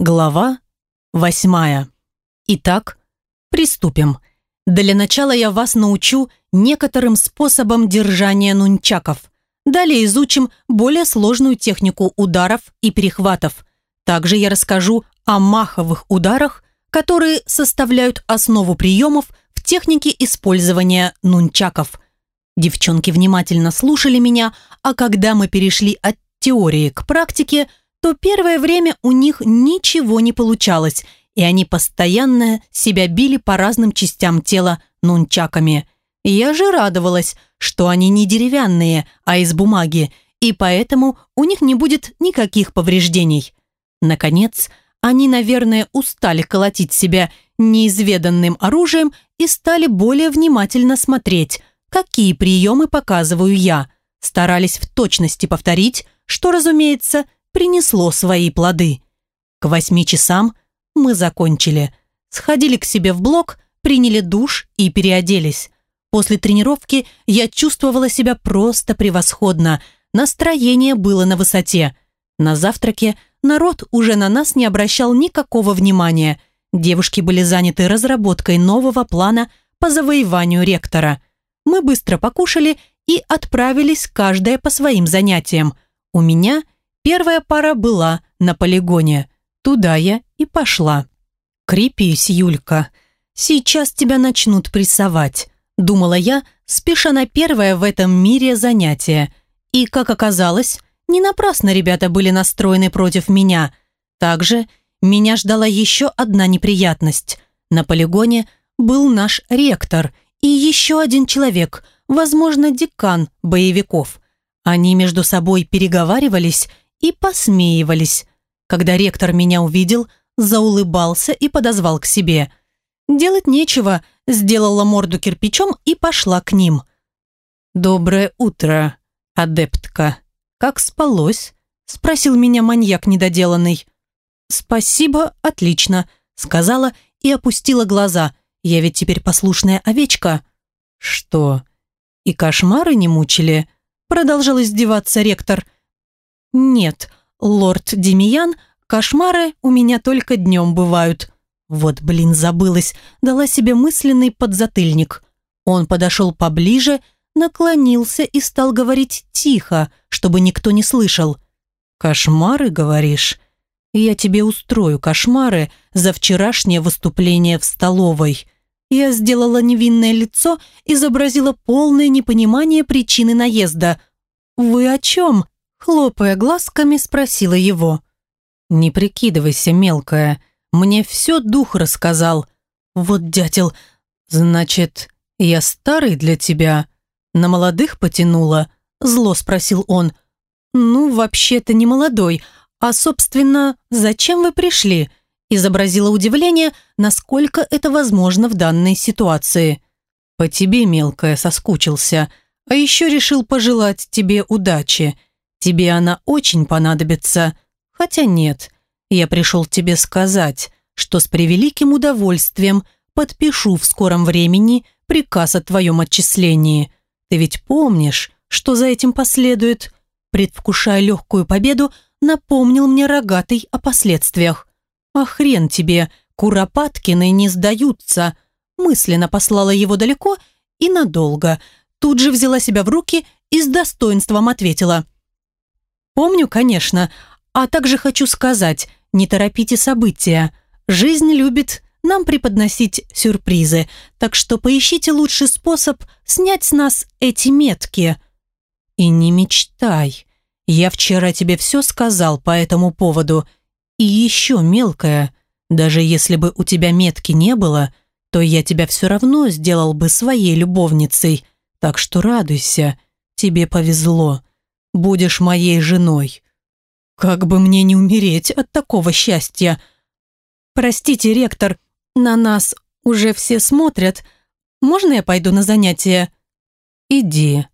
Глава восьмая. Итак, приступим. Для начала я вас научу некоторым способам держания нунчаков. Далее изучим более сложную технику ударов и перехватов. Также я расскажу о маховых ударах, которые составляют основу приемов в технике использования нунчаков. Девчонки внимательно слушали меня, а когда мы перешли от теории к практике – то первое время у них ничего не получалось, и они постоянно себя били по разным частям тела нунчаками. Я же радовалась, что они не деревянные, а из бумаги, и поэтому у них не будет никаких повреждений. Наконец, они, наверное, устали колотить себя неизведанным оружием и стали более внимательно смотреть, какие приемы показываю я. Старались в точности повторить, что, разумеется, принесло свои плоды. К восьми часам мы закончили. Сходили к себе в блок, приняли душ и переоделись. После тренировки я чувствовала себя просто превосходно. Настроение было на высоте. На завтраке народ уже на нас не обращал никакого внимания. Девушки были заняты разработкой нового плана по завоеванию ректора. Мы быстро покушали и отправились каждая по своим занятиям. У меня – Первая пара была на полигоне. Туда я и пошла. «Крепись, Юлька. Сейчас тебя начнут прессовать», думала я, спеша на первое в этом мире занятие. И, как оказалось, не напрасно ребята были настроены против меня. Также меня ждала еще одна неприятность. На полигоне был наш ректор и еще один человек, возможно, декан боевиков. Они между собой переговаривались и посмеивались. Когда ректор меня увидел, заулыбался и подозвал к себе. Делать нечего, сделала морду кирпичом и пошла к ним. «Доброе утро, адептка. Как спалось?» спросил меня маньяк недоделанный. «Спасибо, отлично», сказала и опустила глаза. «Я ведь теперь послушная овечка». «Что? И кошмары не мучили?» Продолжал издеваться ректор – «Нет, лорд Демиян, кошмары у меня только днем бывают». Вот, блин, забылась, дала себе мысленный подзатыльник. Он подошел поближе, наклонился и стал говорить тихо, чтобы никто не слышал. «Кошмары, говоришь? Я тебе устрою кошмары за вчерашнее выступление в столовой». Я сделала невинное лицо, изобразила полное непонимание причины наезда. «Вы о чем?» Хлопая глазками, спросила его. «Не прикидывайся, мелкая. Мне все дух рассказал. Вот дятел. Значит, я старый для тебя? На молодых потянула?» Зло спросил он. «Ну, вообще-то не молодой. А, собственно, зачем вы пришли?» Изобразила удивление, насколько это возможно в данной ситуации. «По тебе, мелкая, соскучился. А еще решил пожелать тебе удачи. Тебе она очень понадобится. Хотя нет, я пришел тебе сказать, что с превеликим удовольствием подпишу в скором времени приказ о твоем отчислении. Ты ведь помнишь, что за этим последует?» Предвкушая легкую победу, напомнил мне рогатый о последствиях. «А хрен тебе, Куропаткины не сдаются!» Мысленно послала его далеко и надолго. Тут же взяла себя в руки и с достоинством ответила – Помню, конечно, а также хочу сказать, не торопите события. Жизнь любит нам преподносить сюрпризы, так что поищите лучший способ снять с нас эти метки. И не мечтай. Я вчера тебе все сказал по этому поводу. И еще мелкое. Даже если бы у тебя метки не было, то я тебя все равно сделал бы своей любовницей. Так что радуйся. Тебе повезло будешь моей женой. Как бы мне не умереть от такого счастья. Простите, ректор, на нас уже все смотрят. Можно я пойду на занятия? Иди,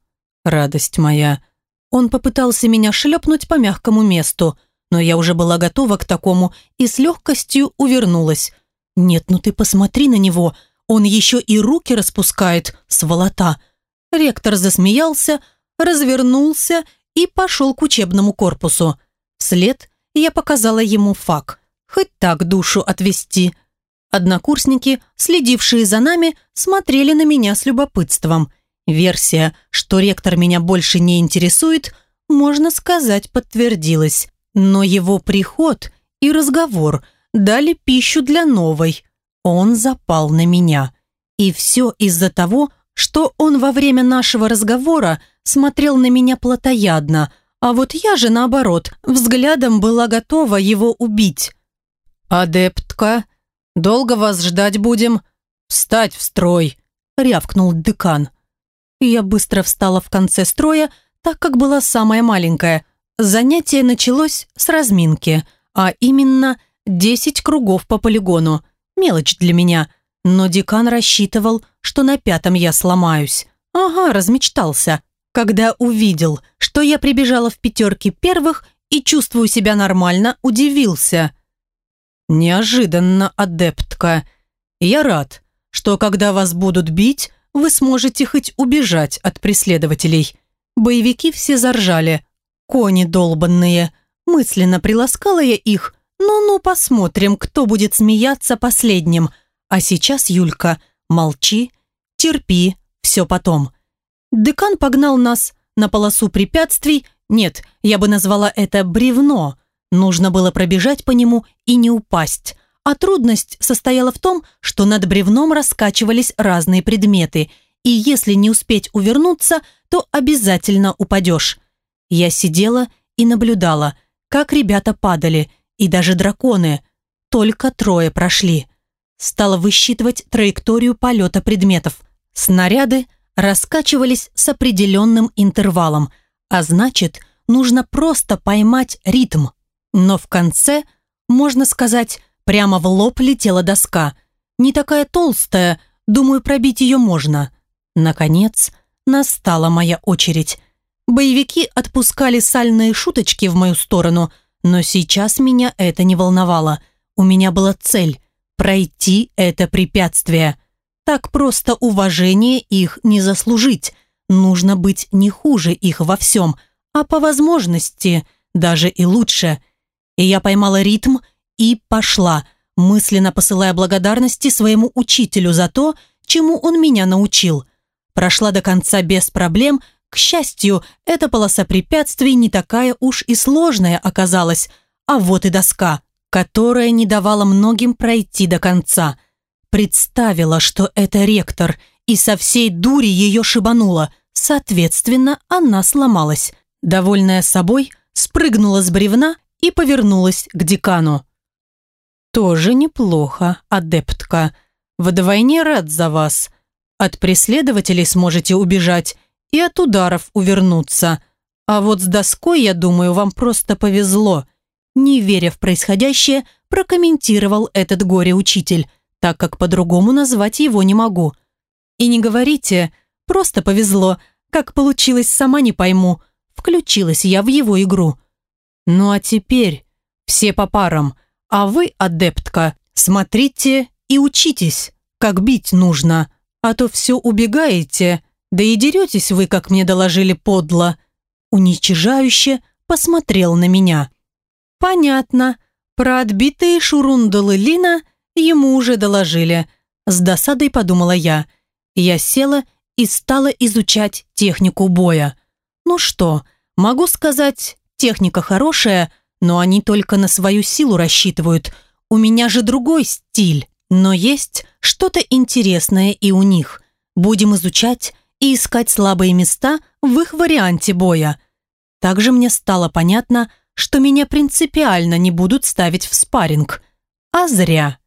радость моя. Он попытался меня шлепнуть по мягкому месту, но я уже была готова к такому и с легкостью увернулась. Нет, ну ты посмотри на него, он еще и руки распускает, сволота. Ректор засмеялся, развернулся и пошел к учебному корпусу. Вслед я показала ему фак. хоть так душу отвести. Однокурсники, следившие за нами, смотрели на меня с любопытством. Версия, что ректор меня больше не интересует, можно сказать, подтвердилась. Но его приход и разговор дали пищу для новой. Он запал на меня. И все из-за того, что он во время нашего разговора смотрел на меня плотоядно, а вот я же, наоборот, взглядом была готова его убить. «Адептка, долго вас ждать будем? Встать в строй!» — рявкнул декан. Я быстро встала в конце строя, так как была самая маленькая. Занятие началось с разминки, а именно 10 кругов по полигону. Мелочь для меня — но декан рассчитывал, что на пятом я сломаюсь. Ага, размечтался. Когда увидел, что я прибежала в пятерке первых и чувствую себя нормально, удивился. Неожиданно, адептка. Я рад, что когда вас будут бить, вы сможете хоть убежать от преследователей. Боевики все заржали. Кони долбанные. Мысленно приласкала я их. Ну-ну, посмотрим, кто будет смеяться последним – а сейчас, Юлька, молчи, терпи, все потом. Декан погнал нас на полосу препятствий. Нет, я бы назвала это бревно. Нужно было пробежать по нему и не упасть. А трудность состояла в том, что над бревном раскачивались разные предметы, и если не успеть увернуться, то обязательно упадешь. Я сидела и наблюдала, как ребята падали, и даже драконы. Только трое прошли стала высчитывать траекторию полета предметов. Снаряды раскачивались с определенным интервалом, а значит, нужно просто поймать ритм. Но в конце, можно сказать, прямо в лоб летела доска. Не такая толстая, думаю, пробить ее можно. Наконец, настала моя очередь. Боевики отпускали сальные шуточки в мою сторону, но сейчас меня это не волновало. У меня была цель пройти это препятствие. Так просто уважение их не заслужить. Нужно быть не хуже их во всем, а по возможности даже и лучше. И я поймала ритм и пошла, мысленно посылая благодарности своему учителю за то, чему он меня научил. Прошла до конца без проблем. К счастью, эта полоса препятствий не такая уж и сложная оказалась. А вот и доска которая не давала многим пройти до конца. Представила, что это ректор, и со всей дури ее шибанула. Соответственно, она сломалась. Довольная собой, спрыгнула с бревна и повернулась к декану. «Тоже неплохо, адептка. Вдвойне рад за вас. От преследователей сможете убежать и от ударов увернуться. А вот с доской, я думаю, вам просто повезло не веря в происходящее, прокомментировал этот горе-учитель, так как по-другому назвать его не могу. И не говорите, просто повезло, как получилось, сама не пойму. Включилась я в его игру. Ну а теперь все по парам, а вы, адептка, смотрите и учитесь, как бить нужно, а то все убегаете, да и деретесь вы, как мне доложили подло. Уничижающе посмотрел на меня. «Понятно. Про отбитые шурундулы Лина ему уже доложили». С досадой подумала я. Я села и стала изучать технику боя. Ну что, могу сказать, техника хорошая, но они только на свою силу рассчитывают. У меня же другой стиль. Но есть что-то интересное и у них. Будем изучать и искать слабые места в их варианте боя. Также мне стало понятно, что меня принципиально не будут ставить в спарринг. А зря.